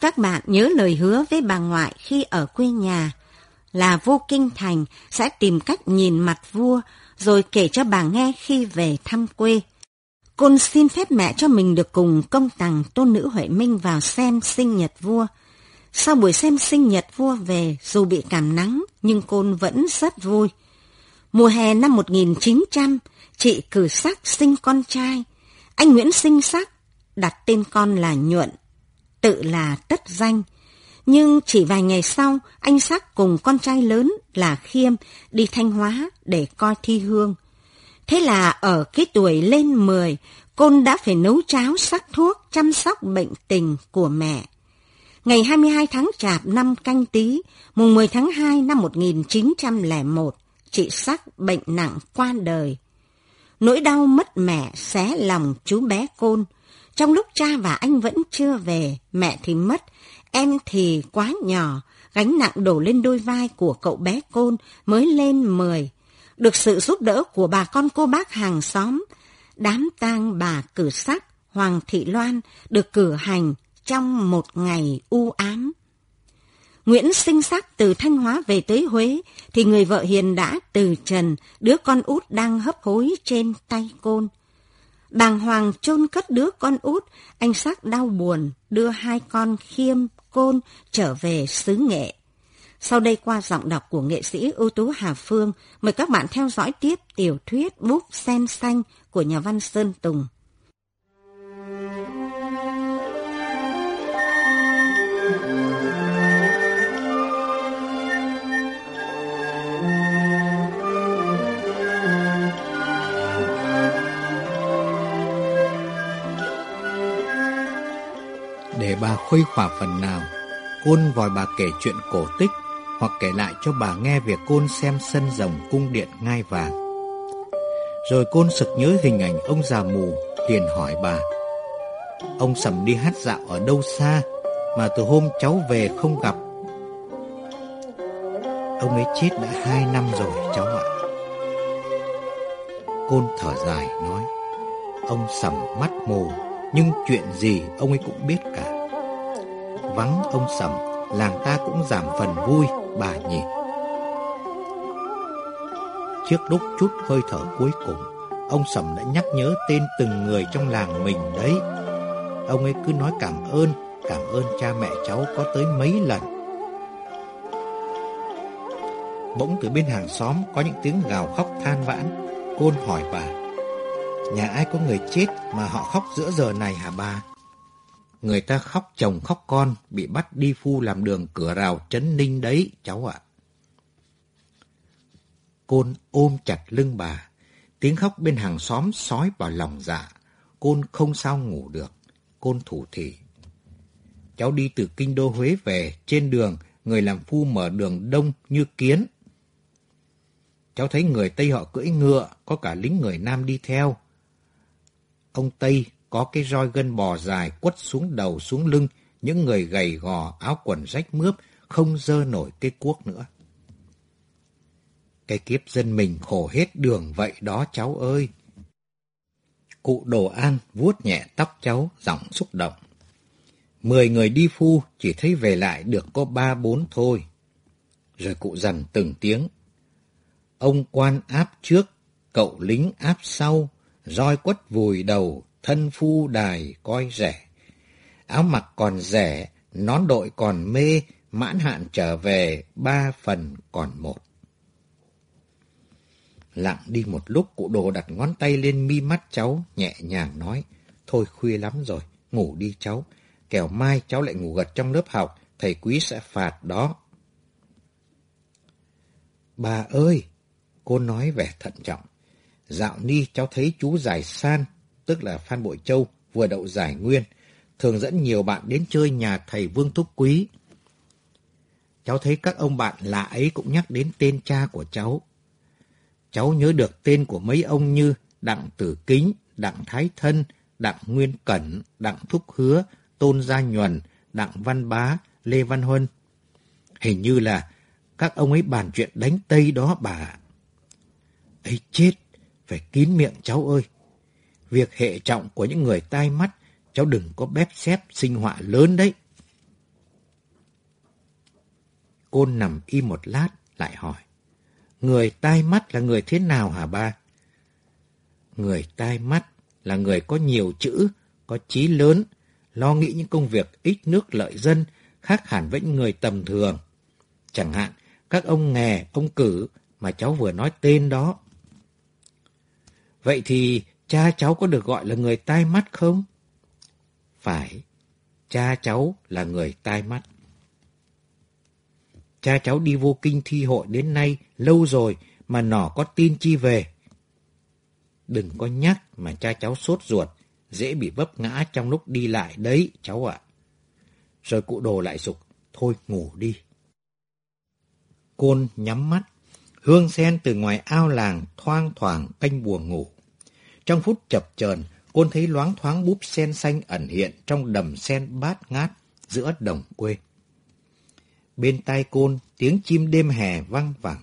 Các bạn, nhớ lời hứa với bà ngoại khi ở quê nhà là vô kinh thành sẽ tìm cách nhìn mặt vua rồi kể cho bà nghe khi về thăm quê. Côn xin phép mẹ cho mình được cùng công tàng tôn nữ Huệ Minh vào xem sinh nhật vua. Sau buổi xem sinh nhật vua về, dù bị cảm nắng, nhưng Côn vẫn rất vui. Mùa hè năm 1900, chị cử sắc sinh con trai. Anh Nguyễn sinh sắc, đặt tên con là Nhuận, tự là tất danh. Nhưng chỉ vài ngày sau, anh Sắc cùng con trai lớn là Khiêm đi Thanh Hóa để coi thi hương. Thế là ở cái tuổi lên 10, Côn đã phải nấu cháo sắc thuốc chăm sóc bệnh tình của mẹ. Ngày 22 tháng Chạp năm canh tí, mùng 10 tháng 2 năm 1901, chị Sắc bệnh nặng qua đời. Nỗi đau mất mẹ xé lòng chú bé Côn. Trong lúc cha và anh vẫn chưa về, mẹ thì mất, em thì quá nhỏ, gánh nặng đổ lên đôi vai của cậu bé Côn mới lên 10. Được sự giúp đỡ của bà con cô bác hàng xóm, đám tang bà cử sắc Hoàng Thị Loan được cử hành trong một ngày u ám. Nguyễn sinh sắc từ Thanh Hóa về tới Huế, thì người vợ hiền đã từ trần, đứa con út đang hấp hối trên tay côn. Bàng hoàng chôn cất đứa con út, anh sắc đau buồn, đưa hai con khiêm, côn trở về xứ nghệ. Sau đây qua giọng đọc của nghệ sĩ ưu tú Hà Phương, mời các bạn theo dõi tiếp tiểu thuyết Búp Sen Xanh của nhà văn Sơn Tùng. Để bà khuây khỏa phần nào, Côn vòi bà kể chuyện cổ tích hoặc kể lại cho bà nghe việc Côn xem sân rồng cung điện ngai vàng. Rồi Côn sực nhớ hình ảnh ông già mù, liền hỏi bà. Ông Sầm đi hát dạo ở đâu xa, mà từ hôm cháu về không gặp. Ông ấy chết đã hai năm rồi cháu ạ. Côn thở dài nói, ông Sầm mắt mù, nhưng chuyện gì ông ấy cũng biết cả. Vắng ông Sầm, làng ta cũng giảm phần vui, bà nhỉ. Trước lúc chút hơi thở cuối cùng, ông Sầm đã nhắc nhớ tên từng người trong làng mình đấy. Ông ấy cứ nói cảm ơn, cảm ơn cha mẹ cháu có tới mấy lần. Bỗng từ bên hàng xóm có những tiếng gào khóc than vãn. Côn hỏi bà, nhà ai có người chết mà họ khóc giữa giờ này hả bà? Người ta khóc chồng khóc con, bị bắt đi phu làm đường cửa rào trấn ninh đấy, cháu ạ. Côn ôm chặt lưng bà, tiếng khóc bên hàng xóm sói vào lòng dạ. Côn không sao ngủ được, côn thủ thị. Cháu đi từ kinh đô Huế về, trên đường, người làm phu mở đường đông như kiến. Cháu thấy người Tây họ cưỡi ngựa, có cả lính người Nam đi theo. Ông Tây có cái roi gân bò dài quất xuống đầu xuống lưng, những người gầy gò, áo quần rách mướp, không dơ nổi cái cuốc nữa. Cái kiếp dân mình khổ hết đường vậy đó cháu ơi. Cụ Đồ An vuốt nhẹ tóc cháu, giọng xúc động. Mười người đi phu chỉ thấy về lại được có ba bốn thôi. Rồi cụ dần từng tiếng. Ông quan áp trước, cậu lính áp sau, roi quất vùi đầu, thân phu đài coi rẻ. Áo mặc còn rẻ, nón đội còn mê, mãn hạn trở về, ba phần còn một. Lặng đi một lúc, cụ đồ đặt ngón tay lên mi mắt cháu, nhẹ nhàng nói, thôi khuya lắm rồi, ngủ đi cháu, kẻo mai cháu lại ngủ gật trong lớp học, thầy quý sẽ phạt đó. Bà ơi! Cô nói vẻ thận trọng. Dạo ni cháu thấy chú Giải San, tức là Phan Bội Châu, vừa đậu giải nguyên, thường dẫn nhiều bạn đến chơi nhà thầy Vương Thúc Quý. Cháu thấy các ông bạn lạ ấy cũng nhắc đến tên cha của cháu. Cháu nhớ được tên của mấy ông như Đặng Tử Kính, Đặng Thái Thân, Đặng Nguyên Cẩn, Đặng Thúc Hứa, Tôn Gia Nhuần, Đặng Văn Bá, Lê Văn Huân. Hình như là các ông ấy bàn chuyện đánh Tây đó bà. ấy chết, phải kín miệng cháu ơi. Việc hệ trọng của những người tai mắt, cháu đừng có bép xép sinh họa lớn đấy. Côn nằm im một lát, lại hỏi. Người tai mắt là người thế nào hả ba? Người tai mắt là người có nhiều chữ, có trí lớn, lo nghĩ những công việc ít nước lợi dân, khác hẳn với những người tầm thường. Chẳng hạn, các ông nghè, ông cử mà cháu vừa nói tên đó. Vậy thì cha cháu có được gọi là người tai mắt không? Phải, cha cháu là người tai mắt. Cha cháu đi vô kinh thi hội đến nay lâu rồi mà nỏ có tin chi về. Đừng có nhắc mà cha cháu sốt ruột, dễ bị vấp ngã trong lúc đi lại đấy, cháu ạ. Rồi cụ đồ lại sục, thôi ngủ đi. Côn nhắm mắt, hương sen từ ngoài ao làng thoang thoảng canh buồn ngủ. Trong phút chập chờn, Côn thấy loáng thoáng búp sen xanh ẩn hiện trong đầm sen bát ngát giữa đồng quê. Bên tai Côn, tiếng chim đêm hè vang vẳng,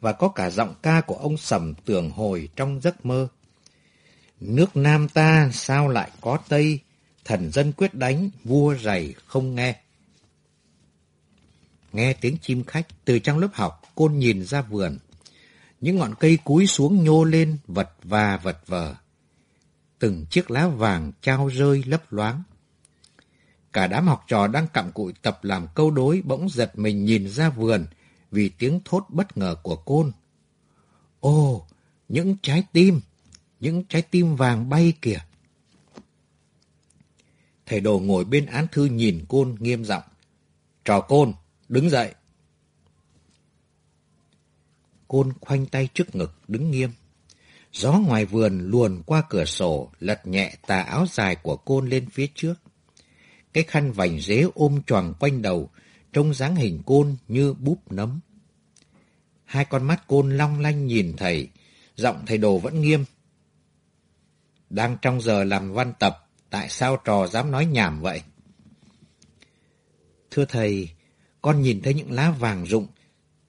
và có cả giọng ca của ông Sầm tưởng hồi trong giấc mơ. Nước Nam ta sao lại có Tây, thần dân quyết đánh, vua rầy không nghe. Nghe tiếng chim khách từ trong lớp học, Côn nhìn ra vườn. Những ngọn cây cúi xuống nhô lên, vật và vật vờ. Từng chiếc lá vàng trao rơi lấp loáng. Cả đám học trò đang cặm cụi tập làm câu đối bỗng giật mình nhìn ra vườn vì tiếng thốt bất ngờ của Côn. Ô, những trái tim, những trái tim vàng bay kìa. Thầy đồ ngồi bên án thư nhìn Côn nghiêm giọng. Trò Côn, đứng dậy. Côn khoanh tay trước ngực, đứng nghiêm. Gió ngoài vườn luồn qua cửa sổ, lật nhẹ tà áo dài của côn lên phía trước. Cái khăn vành dế ôm tròn quanh đầu, trông dáng hình côn như búp nấm. Hai con mắt côn long lanh nhìn thầy, giọng thầy đồ vẫn nghiêm. Đang trong giờ làm văn tập, tại sao trò dám nói nhảm vậy? Thưa thầy, con nhìn thấy những lá vàng rụng,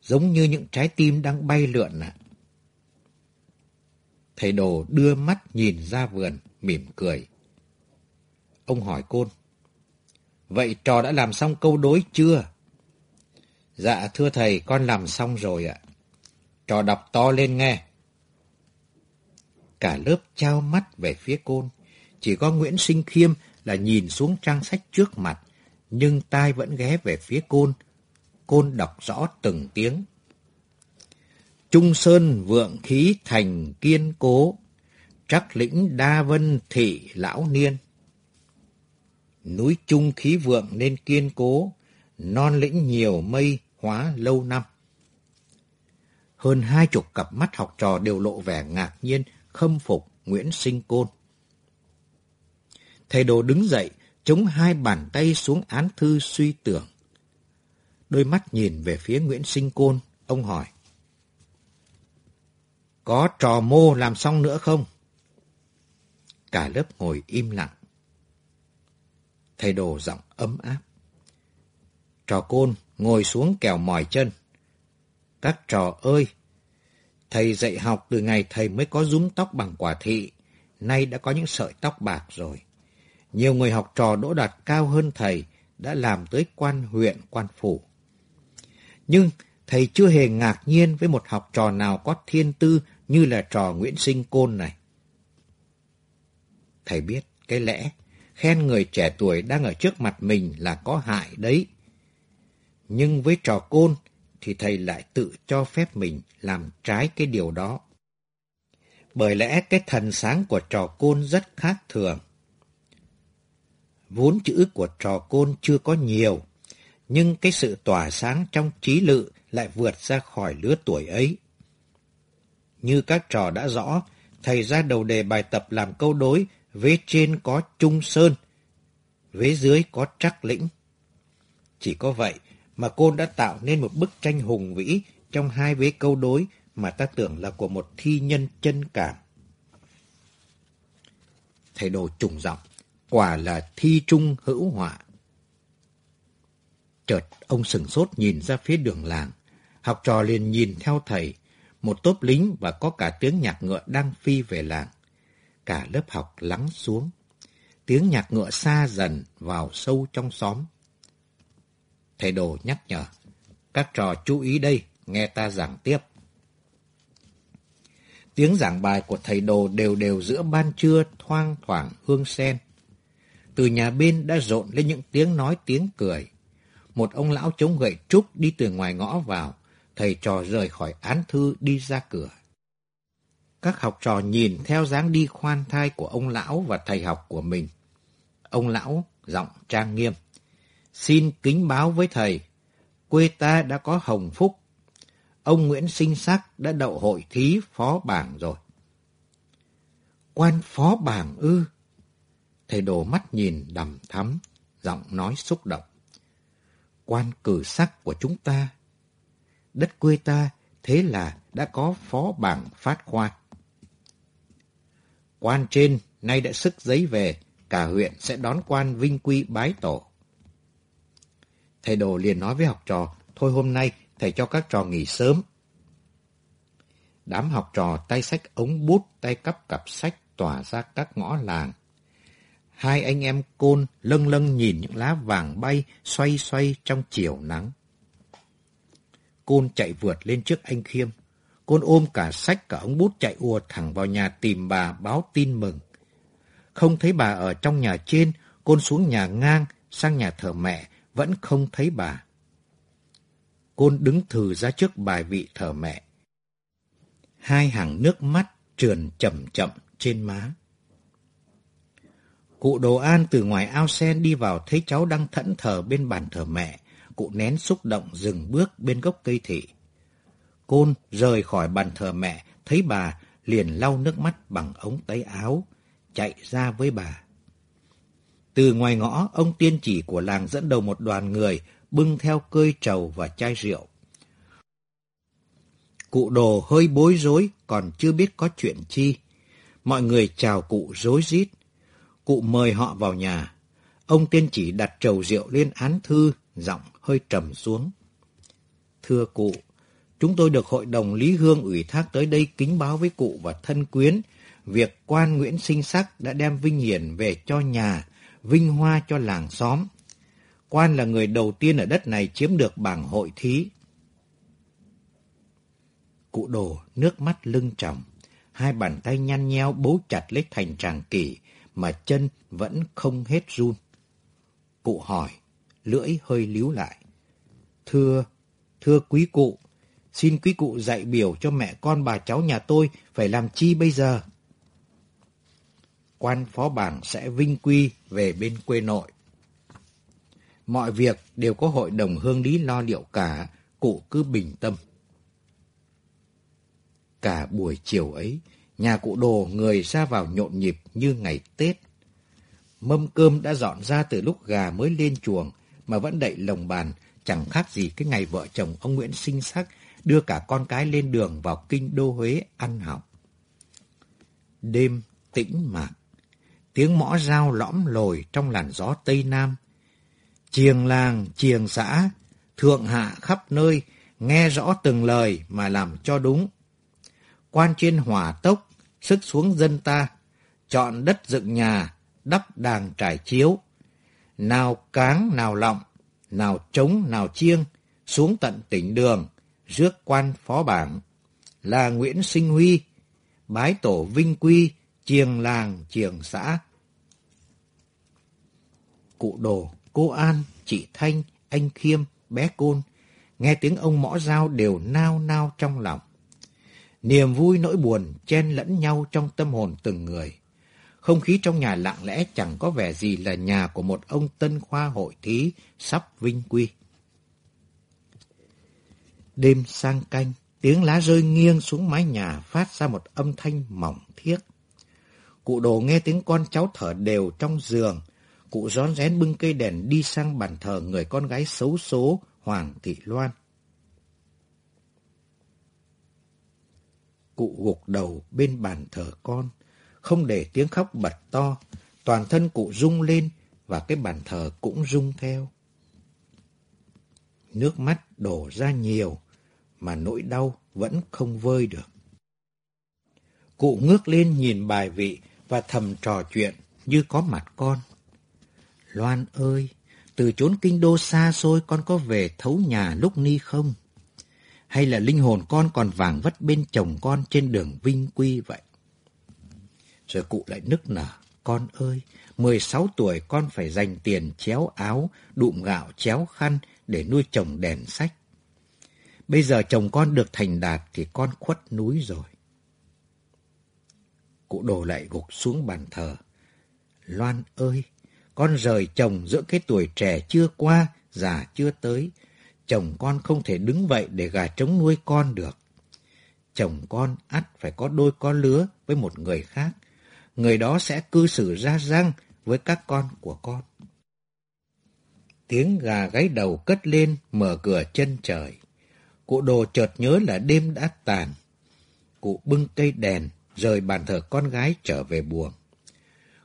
giống như những trái tim đang bay lượn ạ. Thầy đồ đưa mắt nhìn ra vườn, mỉm cười. Ông hỏi côn. Vậy trò đã làm xong câu đối chưa? Dạ thưa thầy, con làm xong rồi ạ. Trò đọc to lên nghe. Cả lớp trao mắt về phía côn. Chỉ có Nguyễn Sinh Khiêm là nhìn xuống trang sách trước mặt, nhưng tai vẫn ghé về phía côn. Côn đọc rõ từng tiếng. Trung sơn vượng khí thành kiên cố, trắc lĩnh đa vân thị lão niên. Núi trung khí vượng nên kiên cố, non lĩnh nhiều mây hóa lâu năm. Hơn hai chục cặp mắt học trò đều lộ vẻ ngạc nhiên, khâm phục Nguyễn Sinh Côn. Thầy đồ đứng dậy, chống hai bàn tay xuống án thư suy tưởng. Đôi mắt nhìn về phía Nguyễn Sinh Côn, ông hỏi. Có trò mô làm xong nữa không? Cả lớp ngồi im lặng. Thầy đồ giọng ấm áp. Trò côn ngồi xuống kèo mỏi chân. Các trò ơi! Thầy dạy học từ ngày thầy mới có rúm tóc bằng quả thị, nay đã có những sợi tóc bạc rồi. Nhiều người học trò đỗ đạt cao hơn thầy đã làm tới quan huyện, quan phủ. Nhưng thầy chưa hề ngạc nhiên với một học trò nào có thiên tư như là trò Nguyễn Sinh Côn này. Thầy biết cái lẽ khen người trẻ tuổi đang ở trước mặt mình là có hại đấy. Nhưng với trò côn thì thầy lại tự cho phép mình làm trái cái điều đó. bởi lẽ cái thần sáng của trò côn rất khác thường. Vốn chữ của trò côn chưa có nhiều, nhưng cái sự tỏa sáng trong trí lự lại vượt ra khỏi lứa tuổi ấy. Như các trò đã rõ, thầy ra đầu đề bài tập làm câu đối, vế trên có trung sơn, vế dưới có trắc lĩnh. Chỉ có vậy mà cô đã tạo nên một bức tranh hùng vĩ trong hai vế câu đối mà ta tưởng là của một thi nhân chân cảm. Thầy đồ trùng giọng, quả là thi trung hữu họa. Chợt ông sừng sốt nhìn ra phía đường làng. Học trò liền nhìn theo thầy, một tốp lính và có cả tiếng nhạc ngựa đang phi về làng. Cả lớp học lắng xuống. Tiếng nhạc ngựa xa dần vào sâu trong xóm. Thầy đồ nhắc nhở. Các trò chú ý đây, nghe ta giảng tiếp. Tiếng giảng bài của thầy đồ đều đều giữa ban trưa thoang thoảng hương sen. Từ nhà bên đã rộn lên những tiếng nói tiếng cười. Một ông lão chống gậy trúc đi từ ngoài ngõ vào, thầy trò rời khỏi án thư đi ra cửa. Các học trò nhìn theo dáng đi khoan thai của ông lão và thầy học của mình. Ông lão giọng trang nghiêm. Xin kính báo với thầy, quê ta đã có hồng phúc. Ông Nguyễn Sinh Sắc đã đậu hội thí phó bảng rồi. Quan phó bảng ư? Thầy đổ mắt nhìn đầm thắm, giọng nói xúc động. Quan cử sắc của chúng ta. Đất quê ta thế là đã có phó bảng phát khoa Quan trên nay đã sức giấy về, cả huyện sẽ đón quan vinh quy bái tổ. Thầy đồ liền nói với học trò, thôi hôm nay thầy cho các trò nghỉ sớm. Đám học trò tay sách ống bút, tay cắp cặp sách tỏa ra các ngõ làng. Hai anh em côn lâng lâng nhìn những lá vàng bay xoay xoay trong chiều nắng. Côn chạy vượt lên trước anh Khiêm. Côn ôm cả sách cả ống bút chạy ùa thẳng vào nhà tìm bà báo tin mừng. Không thấy bà ở trong nhà trên, Côn xuống nhà ngang, sang nhà thờ mẹ, vẫn không thấy bà. Côn đứng thừ ra trước bài vị thờ mẹ. Hai hàng nước mắt trườn chậm chậm trên má. Cụ Đồ An từ ngoài ao sen đi vào thấy cháu đang thẫn thờ bên bàn thờ mẹ. Cụ nén xúc động dừng bước bên gốc cây thị. Côn rời khỏi bàn thờ mẹ, thấy bà liền lau nước mắt bằng ống tay áo, chạy ra với bà. Từ ngoài ngõ, ông tiên chỉ của làng dẫn đầu một đoàn người, bưng theo cơi trầu và chai rượu. Cụ đồ hơi bối rối, còn chưa biết có chuyện chi. Mọi người chào cụ rối rít. Cụ mời họ vào nhà. Ông tiên chỉ đặt trầu rượu lên án thư, giọng hơi trầm xuống. Thưa cụ, chúng tôi được Hội đồng Lý Hương ủy thác tới đây kính báo với cụ và thân quyến, việc quan Nguyễn Sinh Sắc đã đem vinh hiển về cho nhà, vinh hoa cho làng xóm. Quan là người đầu tiên ở đất này chiếm được bảng hội thí. Cụ đồ nước mắt lưng tròng, hai bàn tay nhăn nheo bấu chặt lấy thành tràng kỷ, mà chân vẫn không hết run. Cụ hỏi, lưỡi hơi líu lại. Thưa, thưa quý cụ, xin quý cụ dạy biểu cho mẹ con bà cháu nhà tôi phải làm chi bây giờ? Quan phó bảng sẽ vinh quy về bên quê nội. Mọi việc đều có hội đồng hương lý lo liệu cả, cụ cứ bình tâm. Cả buổi chiều ấy, nhà cụ đồ người ra vào nhộn nhịp như ngày Tết. Mâm cơm đã dọn ra từ lúc gà mới lên chuồng, mà vẫn đậy lồng bàn, chẳng khác gì cái ngày vợ chồng ông Nguyễn sinh sắc đưa cả con cái lên đường vào kinh đô Huế ăn học. Đêm tĩnh mạc, tiếng mõ dao lõm lồi trong làn gió Tây Nam. Chiềng làng, chiềng xã, thượng hạ khắp nơi, nghe rõ từng lời mà làm cho đúng. Quan trên hỏa tốc, sức xuống dân ta, chọn đất dựng nhà, đắp đàng trải chiếu. Nào cáng, nào lọng, nào trống, nào chiêng, xuống tận tỉnh đường, rước quan phó bảng, là Nguyễn Sinh Huy, bái tổ vinh quy, chiềng làng, chiềng xã. Cụ đồ, cô An, chị Thanh, anh Khiêm, bé Côn, nghe tiếng ông mõ dao đều nao nao trong lòng. Niềm vui nỗi buồn chen lẫn nhau trong tâm hồn từng người. Không khí trong nhà lặng lẽ chẳng có vẻ gì là nhà của một ông tân khoa hội thí sắp vinh quy. Đêm sang canh, tiếng lá rơi nghiêng xuống mái nhà phát ra một âm thanh mỏng thiết. Cụ đồ nghe tiếng con cháu thở đều trong giường. Cụ rón rén bưng cây đèn đi sang bàn thờ người con gái xấu số Hoàng Thị Loan. Cụ gục đầu bên bàn thờ con, không để tiếng khóc bật to, toàn thân cụ rung lên và cái bàn thờ cũng rung theo. Nước mắt đổ ra nhiều, mà nỗi đau vẫn không vơi được. Cụ ngước lên nhìn bài vị và thầm trò chuyện như có mặt con. Loan ơi, từ chốn kinh đô xa xôi con có về thấu nhà lúc ni không? Hay là linh hồn con còn vàng vất bên chồng con trên đường vinh quy vậy? Rồi cụ lại nức nở. Con ơi, 16 tuổi con phải dành tiền chéo áo, đụm gạo chéo khăn để nuôi chồng đèn sách. Bây giờ chồng con được thành đạt thì con khuất núi rồi. Cụ đồ lại gục xuống bàn thờ. Loan ơi, con rời chồng giữa cái tuổi trẻ chưa qua, già chưa tới. Chồng con không thể đứng vậy để gà trống nuôi con được. Chồng con ắt phải có đôi con lứa với một người khác. Người đó sẽ cư xử ra răng với các con của con. Tiếng gà gáy đầu cất lên mở cửa chân trời. Cụ đồ chợt nhớ là đêm đã tàn. Cụ bưng cây đèn, rời bàn thờ con gái trở về buồng.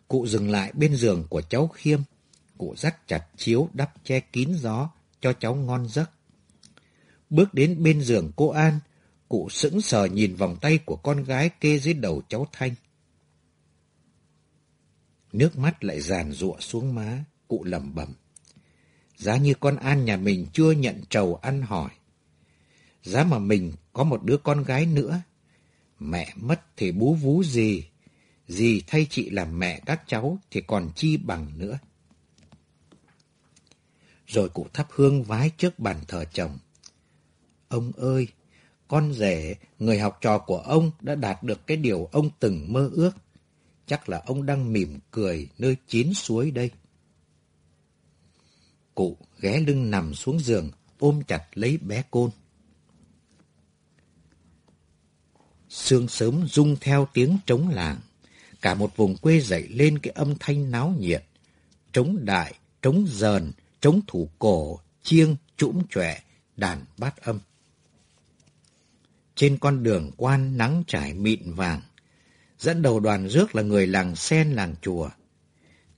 Cụ dừng lại bên giường của cháu Khiêm. Cụ dắt chặt chiếu đắp che kín gió cho cháu ngon giấc. Bước đến bên giường cô An, cụ sững sờ nhìn vòng tay của con gái kê dưới đầu cháu Thanh. Nước mắt lại giàn rụa xuống má, cụ lẩm bẩm. Giá như con An nhà mình chưa nhận trầu ăn hỏi. Giá mà mình có một đứa con gái nữa. Mẹ mất thì bú vú gì. gì thay chị làm mẹ các cháu thì còn chi bằng nữa. Rồi cụ thắp hương vái trước bàn thờ chồng. Ông ơi, con rể, người học trò của ông đã đạt được cái điều ông từng mơ ước. Chắc là ông đang mỉm cười nơi chín suối đây. Cụ ghé lưng nằm xuống giường, ôm chặt lấy bé côn. Sương sớm rung theo tiếng trống làng. Cả một vùng quê dậy lên cái âm thanh náo nhiệt. Trống đại, trống dờn, trống thủ cổ, chiêng, trũm chọe, đàn bát âm. Trên con đường quan nắng trải mịn vàng, dẫn đầu đoàn rước là người làng sen làng chùa.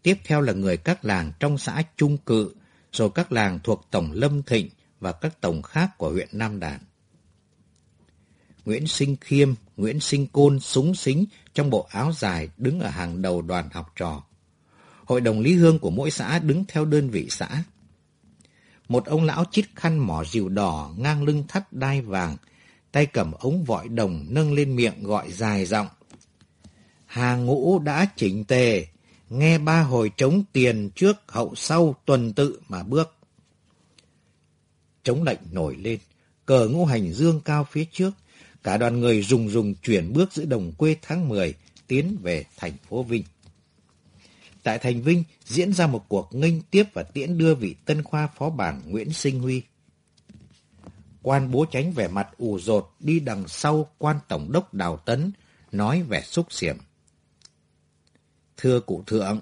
Tiếp theo là người các làng trong xã Trung Cự, rồi các làng thuộc Tổng Lâm Thịnh và các tổng khác của huyện Nam Đàn. Nguyễn Sinh Khiêm, Nguyễn Sinh Côn súng xính trong bộ áo dài đứng ở hàng đầu đoàn học trò. Hội đồng lý hương của mỗi xã đứng theo đơn vị xã. Một ông lão chít khăn mỏ rượu đỏ ngang lưng thắt đai vàng, tay cầm ống vọi đồng nâng lên miệng gọi dài giọng. Hàng ngũ đã chỉnh tề, nghe ba hồi trống tiền trước hậu sau tuần tự mà bước. Trống lệnh nổi lên, cờ ngũ hành dương cao phía trước, cả đoàn người rùng rùng chuyển bước giữa đồng quê tháng 10 tiến về thành phố Vinh. Tại thành Vinh diễn ra một cuộc nghênh tiếp và tiễn đưa vị tân khoa phó bản Nguyễn Sinh Huy. Quan bố tránh vẻ mặt ủ rột đi đằng sau quan tổng đốc Đào Tấn, nói vẻ xúc xiểm. Thưa cụ thượng,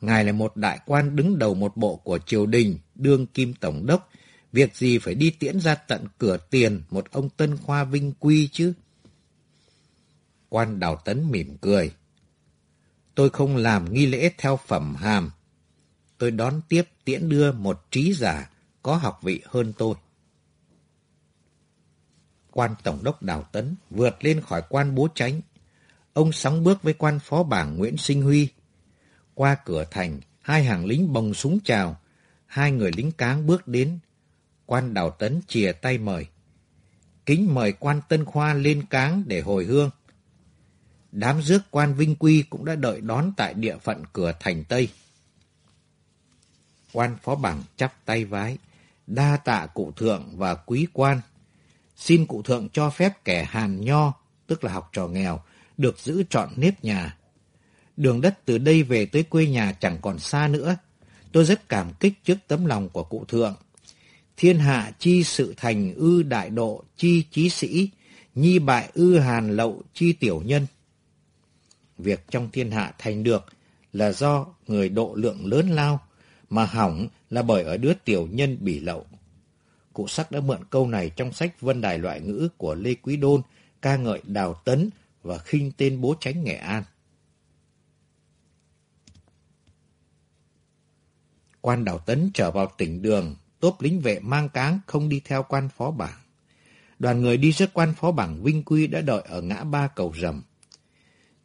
ngài là một đại quan đứng đầu một bộ của triều đình, đương kim tổng đốc, việc gì phải đi tiễn ra tận cửa tiền một ông tân khoa vinh quy chứ? Quan Đào Tấn mỉm cười. Tôi không làm nghi lễ theo phẩm hàm. Tôi đón tiếp tiễn đưa một trí giả có học vị hơn tôi. Quan Tổng đốc Đào Tấn vượt lên khỏi quan bố tránh. Ông sóng bước với quan phó bảng Nguyễn Sinh Huy. Qua cửa thành, hai hàng lính bồng súng chào. Hai người lính cáng bước đến. Quan Đào Tấn chìa tay mời. Kính mời quan Tân Khoa lên cáng để hồi hương. Đám rước quan Vinh Quy cũng đã đợi đón tại địa phận cửa thành Tây. Quan phó bảng chắp tay vái, đa tạ cụ thượng và quý quan. Xin cụ thượng cho phép kẻ hàn nho tức là học trò nghèo, được giữ trọn nếp nhà. Đường đất từ đây về tới quê nhà chẳng còn xa nữa. Tôi rất cảm kích trước tấm lòng của cụ thượng. Thiên hạ chi sự thành ư đại độ chi chí sĩ, nhi bại ư hàn lậu chi tiểu nhân. Việc trong thiên hạ thành được là do người độ lượng lớn lao, mà hỏng là bởi ở đứa tiểu nhân bỉ lậu. Cụ sắc đã mượn câu này trong sách Vân Đài Loại Ngữ của Lê Quý Đôn, ca ngợi Đào Tấn và khinh tên bố tránh Nghệ An. Quan Đào Tấn trở vào tỉnh đường, tốp lính vệ mang cáng không đi theo quan phó bảng. Đoàn người đi rất quan phó bảng Vinh Quy đã đợi ở ngã ba cầu rầm.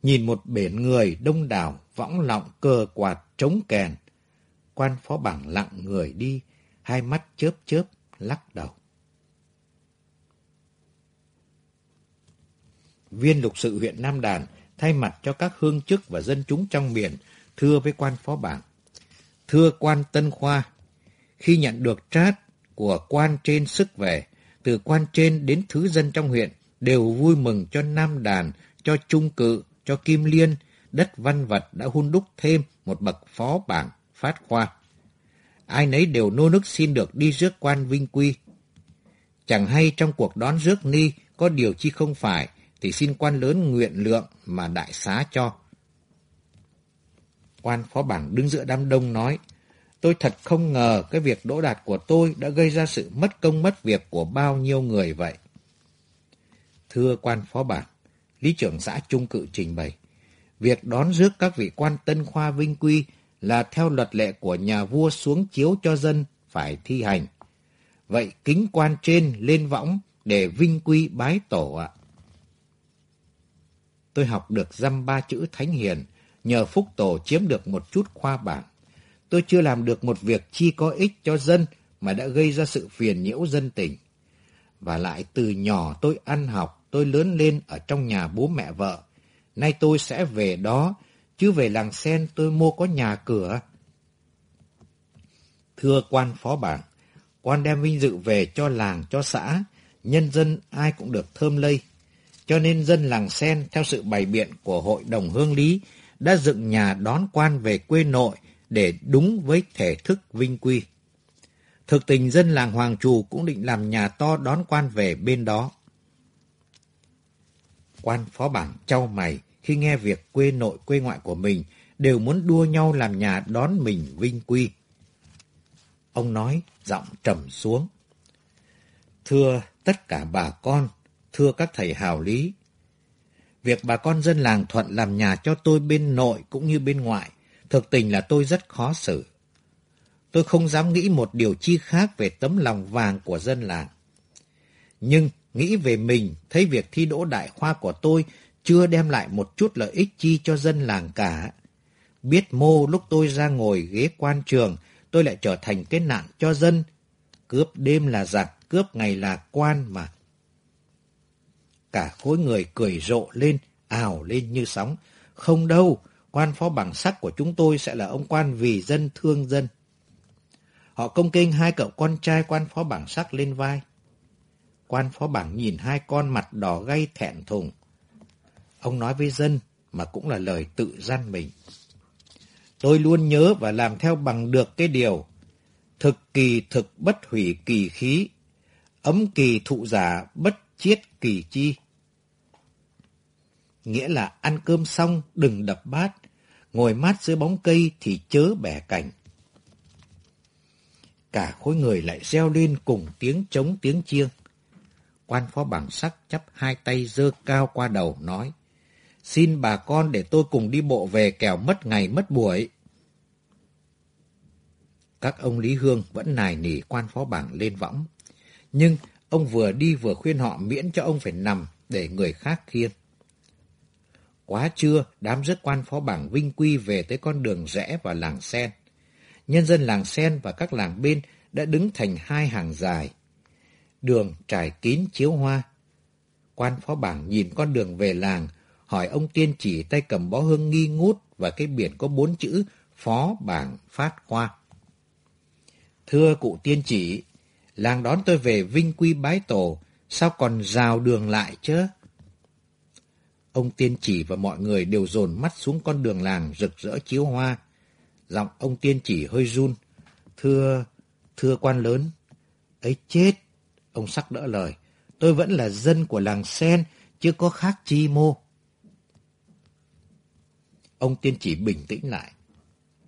Nhìn một biển người đông đảo, võng lọng, cờ quạt, trống kèn. Quan phó bảng lặng người đi, hai mắt chớp chớp, lắc đầu. Viên lục sự huyện Nam Đàn thay mặt cho các hương chức và dân chúng trong miền thưa với quan phó bảng. Thưa quan Tân Khoa, khi nhận được trát của quan trên sức về, từ quan trên đến thứ dân trong huyện đều vui mừng cho Nam Đàn, cho Trung Cự, cho Kim Liên, đất văn vật đã hun đúc thêm một bậc phó bảng phát khoa. Ai nấy đều nô nức xin được đi rước quan vinh quy. Chẳng hay trong cuộc đón rước ni có điều chi không phải, thì xin quan lớn nguyện lượng mà đại xá cho. Quan phó bảng đứng giữa đám đông nói, tôi thật không ngờ cái việc đỗ đạt của tôi đã gây ra sự mất công mất việc của bao nhiêu người vậy. Thưa quan phó bảng, lý trưởng xã Trung Cự trình bày, việc đón rước các vị quan tân khoa vinh quy là theo luật lệ của nhà vua xuống chiếu cho dân phải thi hành. Vậy kính quan trên lên võng để vinh quy bái tổ ạ. Tôi học được dăm ba chữ thánh hiền, nhờ phúc tổ chiếm được một chút khoa bảng. Tôi chưa làm được một việc chi có ích cho dân mà đã gây ra sự phiền nhiễu dân tình. Và lại từ nhỏ tôi ăn học, tôi lớn lên ở trong nhà bố mẹ vợ. Nay tôi sẽ về đó, chứ về làng sen tôi mua có nhà cửa. Thưa quan phó bảng, quan đem vinh dự về cho làng, cho xã, nhân dân ai cũng được thơm lây. Cho nên dân làng sen theo sự bày biện của hội đồng hương lý đã dựng nhà đón quan về quê nội để đúng với thể thức vinh quy. Thực tình dân làng Hoàng Trù cũng định làm nhà to đón quan về bên đó. Quan phó bảng trao mày khi nghe việc quê nội quê ngoại của mình đều muốn đua nhau làm nhà đón mình vinh quy. Ông nói, giọng trầm xuống. Thưa tất cả bà con, thưa các thầy hào lý, việc bà con dân làng thuận làm nhà cho tôi bên nội cũng như bên ngoại, thực tình là tôi rất khó xử. Tôi không dám nghĩ một điều chi khác về tấm lòng vàng của dân làng. Nhưng nghĩ về mình, thấy việc thi đỗ đại khoa của tôi chưa đem lại một chút lợi ích chi cho dân làng cả. Biết mô lúc tôi ra ngồi ghế quan trường, tôi lại trở thành cái nạn cho dân. Cướp đêm là giặc, cướp ngày là quan mà. Cả khối người cười rộ lên, ào lên như sóng. Không đâu, quan phó bằng sắc của chúng tôi sẽ là ông quan vì dân thương dân. Họ công kênh hai cậu con trai quan phó bảng sắc lên vai. Quan phó bảng nhìn hai con mặt đỏ gay thẹn thùng. Ông nói với dân mà cũng là lời tự gian mình. Tôi luôn nhớ và làm theo bằng được cái điều thực kỳ thực bất hủy kỳ khí, ấm kỳ thụ giả bất chiết kỳ chi. Nghĩa là ăn cơm xong đừng đập bát, ngồi mát dưới bóng cây thì chớ bẻ cảnh. Cả khối người lại reo lên cùng tiếng trống tiếng chiêng. Quan phó bảng sắc chắp hai tay dơ cao qua đầu nói, xin bà con để tôi cùng đi bộ về kẻo mất ngày mất buổi. Các ông Lý Hương vẫn nài nỉ quan phó bảng lên võng. Nhưng ông vừa đi vừa khuyên họ miễn cho ông phải nằm để người khác khiêng. Quá trưa, đám rước quan phó bảng Vinh Quy về tới con đường rẽ vào làng Sen. Nhân dân làng Sen và các làng bên đã đứng thành hai hàng dài. Đường trải kín chiếu hoa. Quan phó bảng nhìn con đường về làng, hỏi ông tiên chỉ tay cầm bó hương nghi ngút và cái biển có bốn chữ Phó Bảng Phát Hoa. Thưa cụ tiên chỉ, làng đón tôi về Vinh Quy Bái Tổ, sao còn rào đường lại chứ? Ông tiên chỉ và mọi người đều dồn mắt xuống con đường làng rực rỡ chiếu hoa. Giọng ông tiên chỉ hơi run. Thưa, thưa quan lớn. ấy chết! Ông sắc đỡ lời. Tôi vẫn là dân của làng Sen, chứ có khác chi mô. Ông tiên chỉ bình tĩnh lại.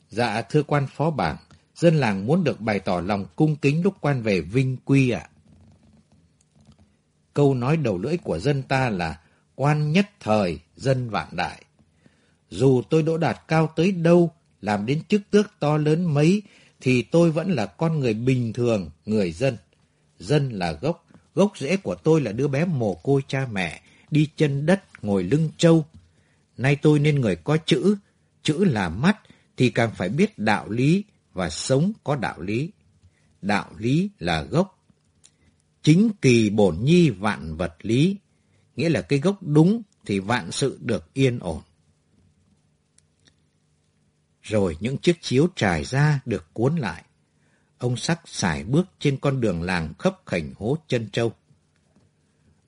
Dạ thưa quan phó bảng, dân làng muốn được bày tỏ lòng cung kính lúc quan về vinh quy ạ. Câu nói đầu lưỡi của dân ta là quan nhất thời, dân vạn đại. Dù tôi đỗ đạt cao tới đâu, làm đến chức tước to lớn mấy, thì tôi vẫn là con người bình thường, người dân. Dân là gốc, gốc rễ của tôi là đứa bé mồ côi cha mẹ, đi chân đất, ngồi lưng trâu. Nay tôi nên người có chữ, chữ là mắt, thì càng phải biết đạo lý và sống có đạo lý. Đạo lý là gốc. Chính kỳ bổn nhi vạn vật lý, nghĩa là cái gốc đúng thì vạn sự được yên ổn. Rồi những chiếc chiếu trải ra được cuốn lại. Ông sắc xài bước trên con đường làng khấp khảnh hố chân trâu.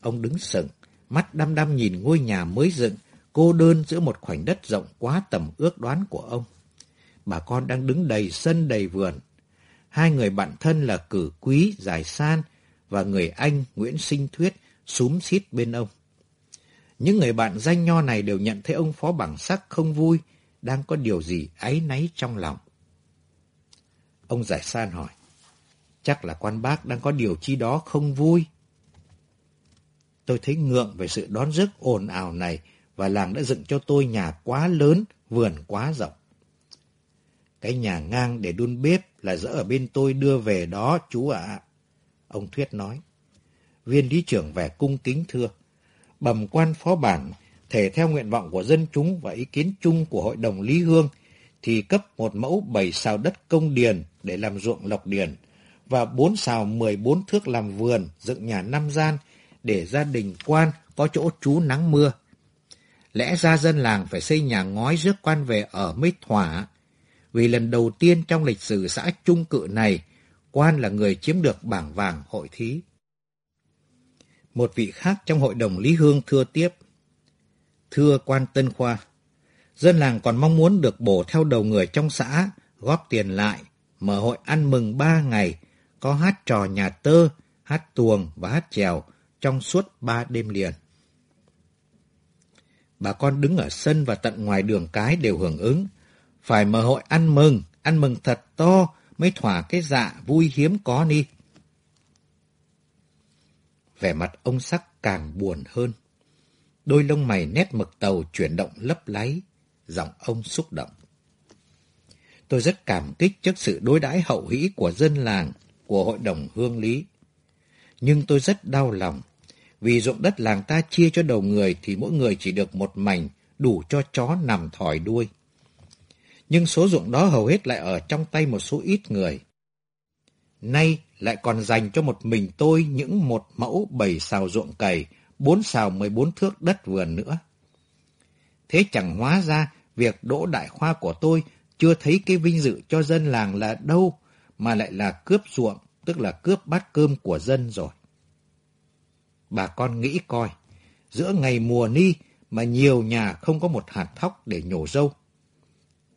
Ông đứng sững, mắt đăm đăm nhìn ngôi nhà mới dựng, cô đơn giữa một khoảnh đất rộng quá tầm ước đoán của ông. Bà con đang đứng đầy sân đầy vườn. Hai người bạn thân là cử quý, giải san và người anh Nguyễn Sinh Thuyết súm xít bên ông. Những người bạn danh nho này đều nhận thấy ông phó bằng sắc không vui, đang có điều gì áy náy trong lòng. Ông giải san hỏi, chắc là quan bác đang có điều chi đó không vui. Tôi thấy ngượng về sự đón rước ồn ào này và làng đã dựng cho tôi nhà quá lớn, vườn quá rộng. Cái nhà ngang để đun bếp là dỡ ở bên tôi đưa về đó chú ạ. Ông Thuyết nói. Viên lý trưởng vẻ cung kính thưa. Bẩm quan phó bản, thể theo nguyện vọng của dân chúng và ý kiến chung của Hội đồng Lý Hương, thì cấp một mẫu bảy xào đất công điền để làm ruộng lộc điền, và bốn xào mười bốn thước làm vườn, dựng nhà năm gian, để gia đình quan có chỗ trú nắng mưa. Lẽ ra dân làng phải xây nhà ngói rước quan về ở mới thỏa, vì lần đầu tiên trong lịch sử xã Trung Cự này, quan là người chiếm được bảng vàng hội thí. Một vị khác trong hội đồng Lý Hương thưa tiếp. Thưa quan Tân Khoa, dân làng còn mong muốn được bổ theo đầu người trong xã, góp tiền lại, mở hội ăn mừng ba ngày, có hát trò nhà tơ, hát tuồng và hát chèo trong suốt ba đêm liền. Bà con đứng ở sân và tận ngoài đường cái đều hưởng ứng. Phải mở hội ăn mừng, ăn mừng thật to mới thỏa cái dạ vui hiếm có ni. Vẻ mặt ông sắc càng buồn hơn. Đôi lông mày nét mực tàu chuyển động lấp láy, giọng ông xúc động. Tôi rất cảm kích trước sự đối đãi hậu hĩ của dân làng, của hội đồng hương lý. Nhưng tôi rất đau lòng, vì ruộng đất làng ta chia cho đầu người thì mỗi người chỉ được một mảnh, đủ cho chó nằm thỏi đuôi. Nhưng số ruộng đó hầu hết lại ở trong tay một số ít người. Nay lại còn dành cho một mình tôi những một mẫu bảy xào ruộng cày, bốn xào mười bốn thước đất vườn nữa. Thế chẳng hóa ra việc đỗ đại khoa của tôi chưa thấy cái vinh dự cho dân làng là đâu, mà lại là cướp ruộng, tức là cướp bát cơm của dân rồi. Bà con nghĩ coi, giữa ngày mùa ni mà nhiều nhà không có một hạt thóc để nhổ dâu.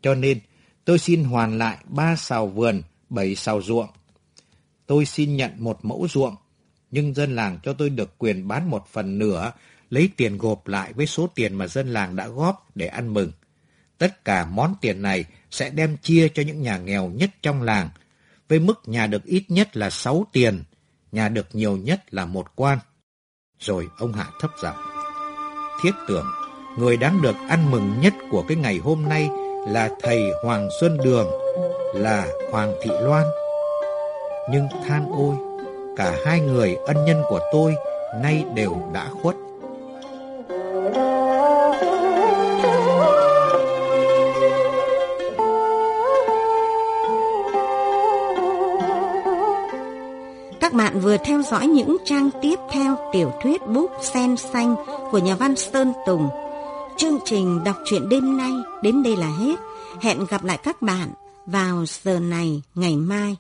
Cho nên, tôi xin hoàn lại ba sào vườn, bảy sào ruộng. Tôi xin nhận một mẫu ruộng, nhưng dân làng cho tôi được quyền bán một phần nửa, lấy tiền gộp lại với số tiền mà dân làng đã góp để ăn mừng. Tất cả món tiền này sẽ đem chia cho những nhà nghèo nhất trong làng, với mức nhà được ít nhất là sáu tiền, nhà được nhiều nhất là một quan. Rồi ông hạ thấp giọng. Thiết tưởng, người đáng được ăn mừng nhất của cái ngày hôm nay là thầy Hoàng Xuân Đường, là Hoàng Thị Loan. Nhưng than ôi, cả hai người ân nhân của tôi nay đều đã khuất. Bạn vừa theo dõi những trang tiếp theo tiểu thuyết bút sen xanh của nhà văn Sơn Tùng. Chương trình đọc truyện đêm nay đến đây là hết. Hẹn gặp lại các bạn vào giờ này ngày mai.